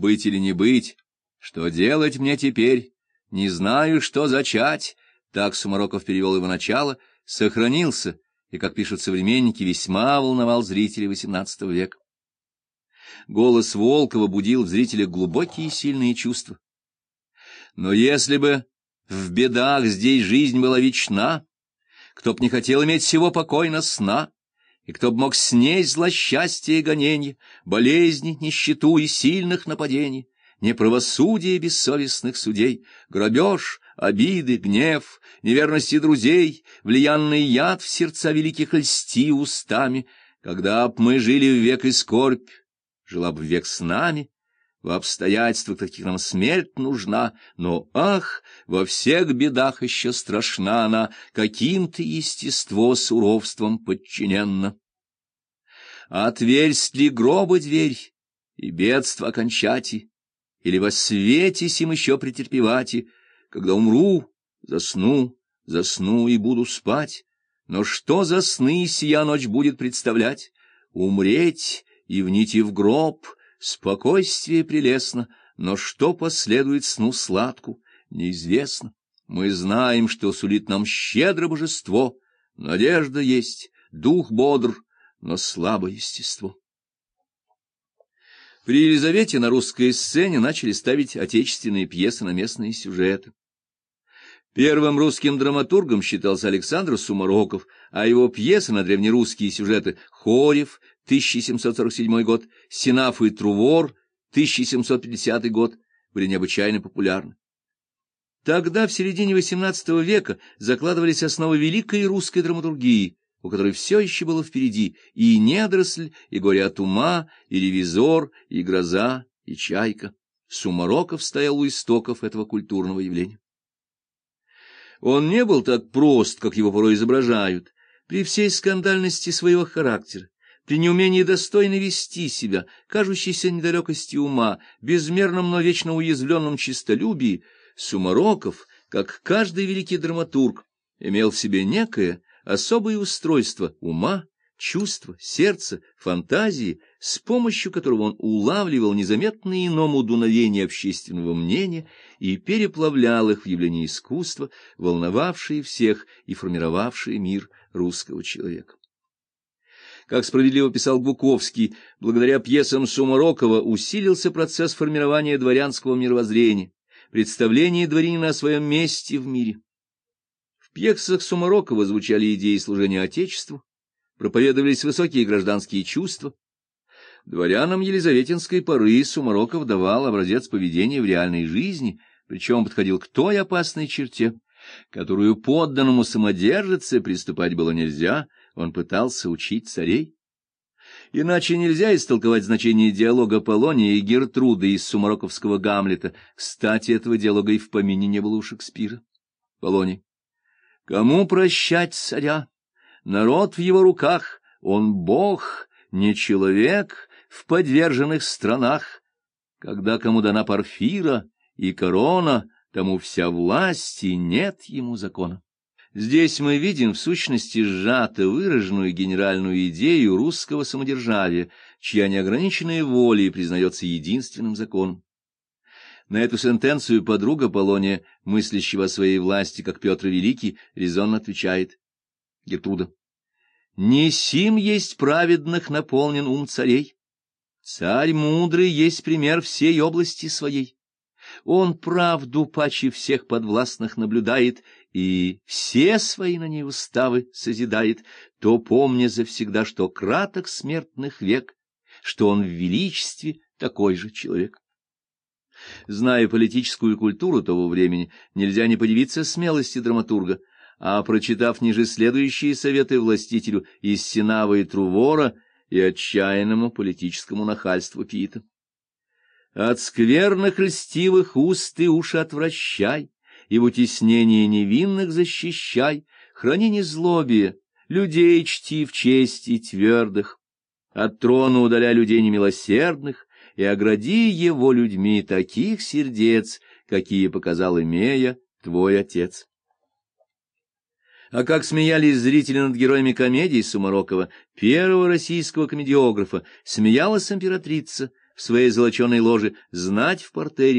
быть или не быть, что делать мне теперь, не знаю, что зачать, так Сумароков перевел его начало, сохранился и, как пишут современники, весьма волновал зрителей XVIII века. Голос Волкова будил в зрителях глубокие и сильные чувства. Но если бы в бедах здесь жизнь была вечна, кто б не хотел иметь всего покойно сна, и кто б мог снесть злосчастье и гоненье, болезни, нищету и сильных нападений, неправосудие бессовестных судей, грабеж, обиды, гнев, неверности друзей, влиянный яд в сердца великих льсти устами, когда б мы жили в век и скорбь, жила бы век с нами, в обстоятельствах таких нам смерть нужна, но, ах, во всех бедах еще страшна она, каким-то естество суровством подчиненно. Отверсть ли гроба дверь, и бедство окончати, или во свете сим еще претерпевати, когда умру, засну, засну и буду спать, но что за сны сия ночь будет представлять? Умреть и вните в гроб — Спокойствие прелестно, но что последует сну сладку, неизвестно. Мы знаем, что сулит нам щедро божество, надежда есть, дух бодр, но слабое естество. При Елизавете на русской сцене начали ставить отечественные пьесы на местные сюжеты. Первым русским драматургом считался Александр Сумароков, а его пьесы на древнерусские сюжеты «Хорев», 1747 год, Синаф и Трувор, 1750 год, были необычайно популярны. Тогда, в середине XVIII века, закладывались основы великой русской драматургии, у которой все еще было впереди и недоросль, и горе от ума, и ревизор, и гроза, и чайка. Сумароков стоял у истоков этого культурного явления. Он не был так прост, как его порой изображают, при всей скандальности своего характера при неумении достойно вести себя, кажущейся недалекости ума, безмерном, но вечно уязвленном честолюбии, Сумароков, как каждый великий драматург, имел в себе некое особое устройство ума, чувства, сердца, фантазии, с помощью которого он улавливал незаметные иному дуновения общественного мнения и переплавлял их в явления искусства, волновавшие всех и формировавшие мир русского человека. Как справедливо писал Буковский, благодаря пьесам Сумарокова усилился процесс формирования дворянского мировоззрения, представления дворянина о своем месте в мире. В пьесах Сумарокова звучали идеи служения Отечеству, проповедовались высокие гражданские чувства. Дворянам Елизаветинской поры Сумароков давал образец поведения в реальной жизни, причем подходил к той опасной черте, которую подданному самодержице приступать было нельзя — он пытался учить царей. Иначе нельзя истолковать значение диалога Полония и Гертруды из сумароковского Гамлета. Кстати, этого диалога и в помине не было у Шекспира. Полоний. Кому прощать царя? Народ в его руках, он бог, не человек в подверженных странах. Когда кому дана парфира и корона, тому вся власть, и нет ему закона. Здесь мы видим в сущности сжато выраженную генеральную идею русского самодержавия, чья неограниченная воля признается единственным законом. На эту сентенцию подруга Полония, мыслящего о своей власти, как Петр Великий, резонно отвечает. Гертруда. «Не сим есть праведных наполнен ум царей. Царь мудрый есть пример всей области своей. Он правду паче всех подвластных наблюдает и все свои на ней уставы созидает, то помня завсегда, что краток смертных век, что он в величестве такой же человек. Зная политическую культуру того времени, нельзя не подивиться смелости драматурга, а, прочитав ниже следующие советы властителю из Синава и Трувора и отчаянному политическому нахальству Пита. «От скверных льстивых уст ты уши отвращай, и в утеснении невинных защищай, храни незлобие, людей чти в чести твердых, от трона удаля людей немилосердных, и огради его людьми таких сердец, какие показал имея твой отец. А как смеялись зрители над героями комедии Сумарокова, первого российского комедиографа, смеялась императрица, в своей золоченой ложе, знать в портере